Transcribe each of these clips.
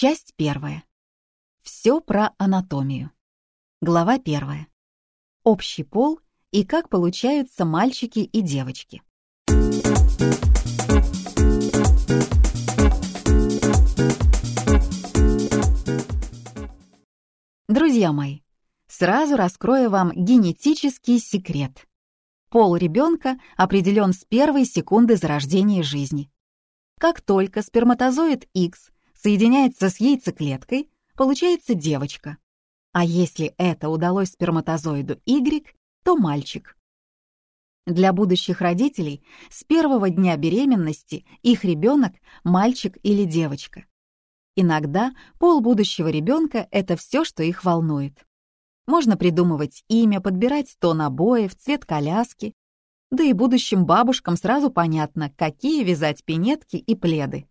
Часть первая. Все про анатомию. Глава первая. Общий пол и как получаются мальчики и девочки. Друзья мои, сразу раскрою вам генетический секрет. Пол ребенка определен с первой секунды зарождения жизни. Как только сперматозоид X соединяется с яйцеклеткой, получается девочка. А если это удалось сперматозоиду Y, то мальчик. Для будущих родителей с первого дня беременности их ребенок – мальчик или девочка. Иногда пол будущего ребенка – это все, что их волнует. Можно придумывать имя, подбирать тон обоев, цвет коляски. Да и будущим бабушкам сразу понятно, какие вязать пинетки и пледы.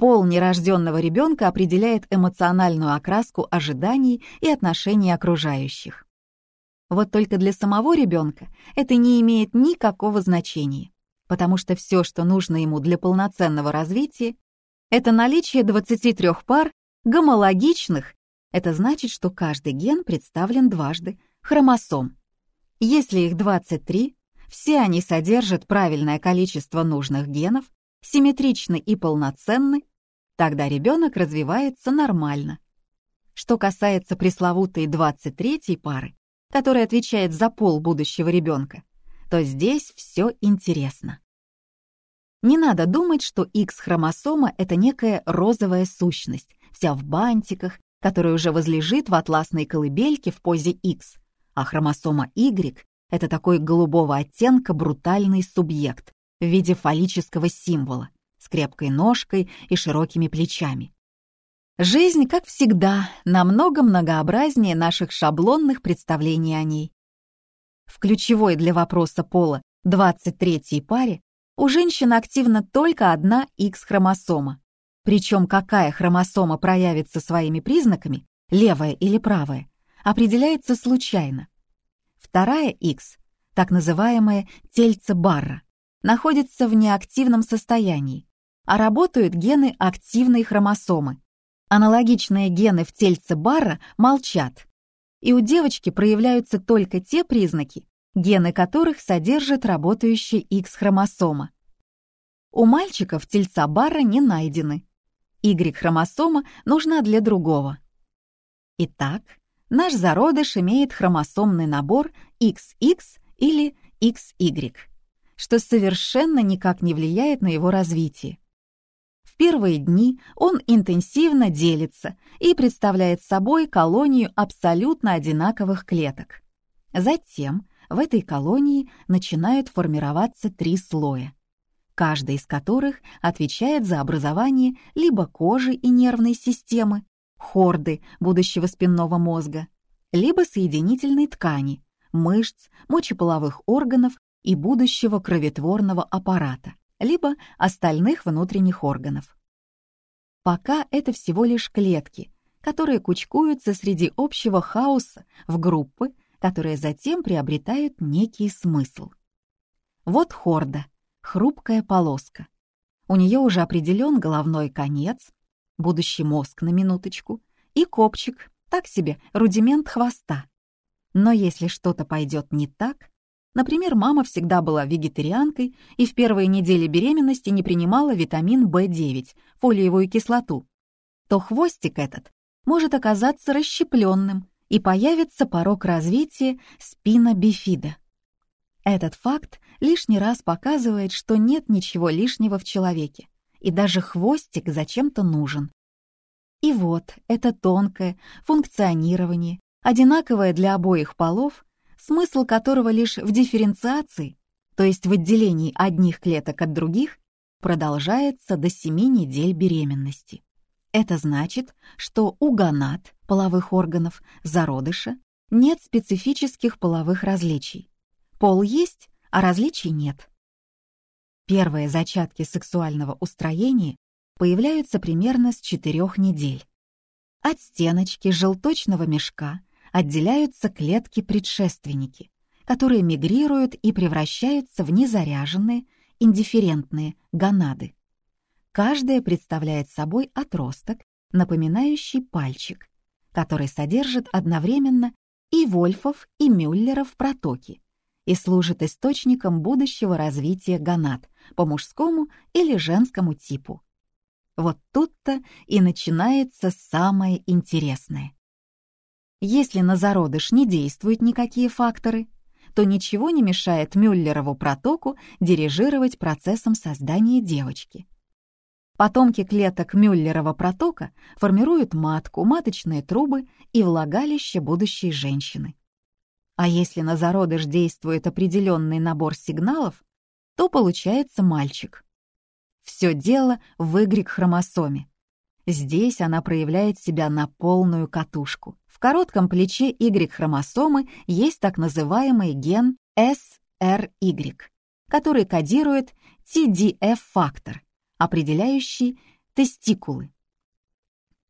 Пол нерожденного ребенка определяет эмоциональную окраску ожиданий и отношений окружающих. Вот только для самого ребенка это не имеет никакого значения, потому что все, что нужно ему для полноценного развития, это наличие 23 пар гомологичных, это значит, что каждый ген представлен дважды, хромосом. Если их 23, все они содержат правильное количество нужных генов, симметричны и полноценны, тогда ребенок развивается нормально. Что касается пресловутой 23-й пары, которая отвечает за пол будущего ребенка, то здесь все интересно. Не надо думать, что X-хромосома — это некая розовая сущность, вся в бантиках, которая уже возлежит в атласной колыбельке в позе X, а хромосома Y — это такой голубого оттенка брутальный субъект в виде фаллического символа с крепкой ножкой и широкими плечами. Жизнь, как всегда, намного многообразнее наших шаблонных представлений о ней. В ключевой для вопроса пола 23-й паре у женщин активна только одна X-хромосома. Причем какая хромосома проявится своими признаками, левая или правая, определяется случайно. Вторая X, так называемая тельце Барра, находится в неактивном состоянии, а работают гены активной хромосомы. Аналогичные гены в тельце Барра молчат, и у девочки проявляются только те признаки, гены которых содержит работающая X-хромосома. У мальчиков тельца Барра не найдены. Y-хромосома нужна для другого. Итак, наш зародыш имеет хромосомный набор XX или XY, что совершенно никак не влияет на его развитие. Первые дни он интенсивно делится и представляет собой колонию абсолютно одинаковых клеток. Затем в этой колонии начинают формироваться три слоя, каждый из которых отвечает за образование либо кожи и нервной системы, хорды будущего спинного мозга, либо соединительной ткани, мышц, мочеполовых органов и будущего кроветворного аппарата, либо остальных внутренних органов. Пока это всего лишь клетки, которые кучкуются среди общего хаоса в группы которые затем приобретают некий смысл. Вот хорда, хрупкая полоска. У нее уже определен головной конец, будущий мозг на минуточку, и копчик, так себе, рудимент хвоста. Но если что-то пойдет не так, например, мама всегда была вегетарианкой и в первые недели беременности не принимала витамин В9, фолиевую кислоту, то хвостик этот может оказаться расщепленным и появится порог развития спина бифида. Этот факт лишний раз показывает, что нет ничего лишнего в человеке, и даже хвостик зачем-то нужен. И вот это тонкое функционирование, одинаковое для обоих полов, смысл которого лишь в дифференциации, то есть в отделении одних клеток от других, продолжается до 7 недель беременности. Это значит, что у гонад, половых органов, зародыша, нет специфических половых различий. Пол есть, а различий нет. Первые зачатки сексуального устроения появляются примерно с четырех недель. От стеночки желточного мешка отделяются клетки-предшественники, которые мигрируют и превращаются в незаряженные, индифферентные гонады. Каждая представляет собой отросток напоминающий пальчик, который содержит одновременно и Вольфов, и Мюллеров протоки и служит источником будущего развития гонад по мужскому или женскому типу. Вот тут-то и начинается самое интересное. Если на зародыш не действуют никакие факторы, то ничего не мешает Мюллерову протоку дирижировать процессом создания девочки. Потомки клеток Мюллерова протока формируют матку, маточные трубы и влагалище будущей женщины. А если на зародыш действует определенный набор сигналов, то получается мальчик. Все дело в Y-хромосоме. Здесь она проявляет себя на полную катушку. Коротком плече Y-хромосомы есть так называемый ген SRY, который кодирует TDF-фактор, определяющий тестикулы.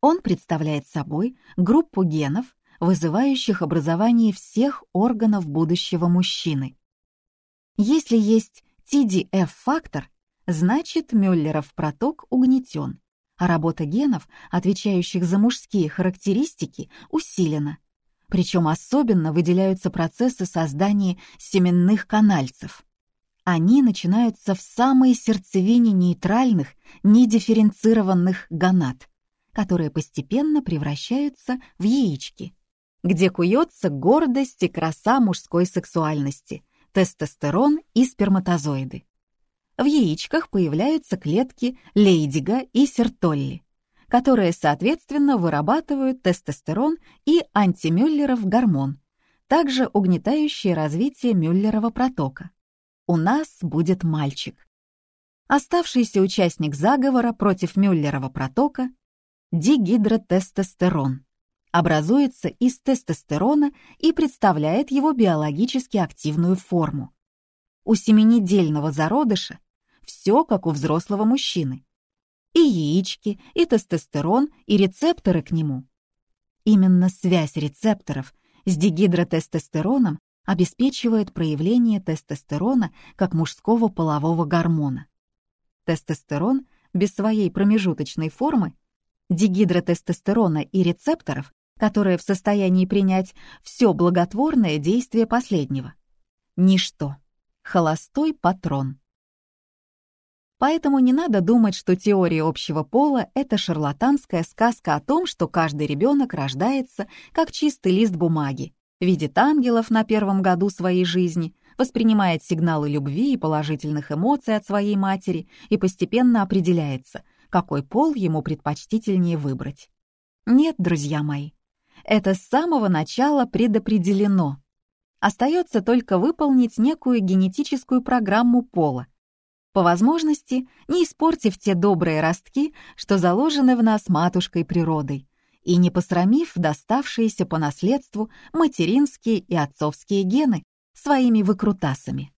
Он представляет собой группу генов, вызывающих образование всех органов будущего мужчины. Если есть TDF-фактор, значит Мюллеров проток угнетен, а работа генов, отвечающих за мужские характеристики, усилена. Причем особенно выделяются процессы создания семенных канальцев. Они начинаются в самой сердцевине нейтральных, недифференцированных гонад, которые постепенно превращаются в яички где куется гордость и краса мужской сексуальности, тестостерон и сперматозоиды. В яичках появляются клетки Лейдига и Сертолли, которые, соответственно, вырабатывают тестостерон и антимюллеров гормон, также угнетающие развитие Мюллерова протока. У нас будет мальчик. Оставшийся участник заговора против Мюллерова протока – дигидротестостерон образуется из тестостерона и представляет его биологически активную форму. У семинедельного зародыша все как у взрослого мужчины. И яички, и тестостерон, и рецепторы к нему. Именно связь рецепторов с дигидротестостероном обеспечивает проявление тестостерона как мужского полового гормона. Тестостерон без своей промежуточной формы, дигидротестостерона и рецепторов которое в состоянии принять все благотворное действие последнего. Ничто. Холостой патрон. Поэтому не надо думать, что теория общего пола — это шарлатанская сказка о том, что каждый ребенок рождается как чистый лист бумаги, видит ангелов на первом году своей жизни, воспринимает сигналы любви и положительных эмоций от своей матери и постепенно определяется, какой пол ему предпочтительнее выбрать. Нет, друзья мои, это с самого начала предопределено. Остается только выполнить некую генетическую программу пола. По возможности, не испортив те добрые ростки, что заложены в нас матушкой природой, и не посрамив доставшиеся по наследству материнские и отцовские гены своими выкрутасами.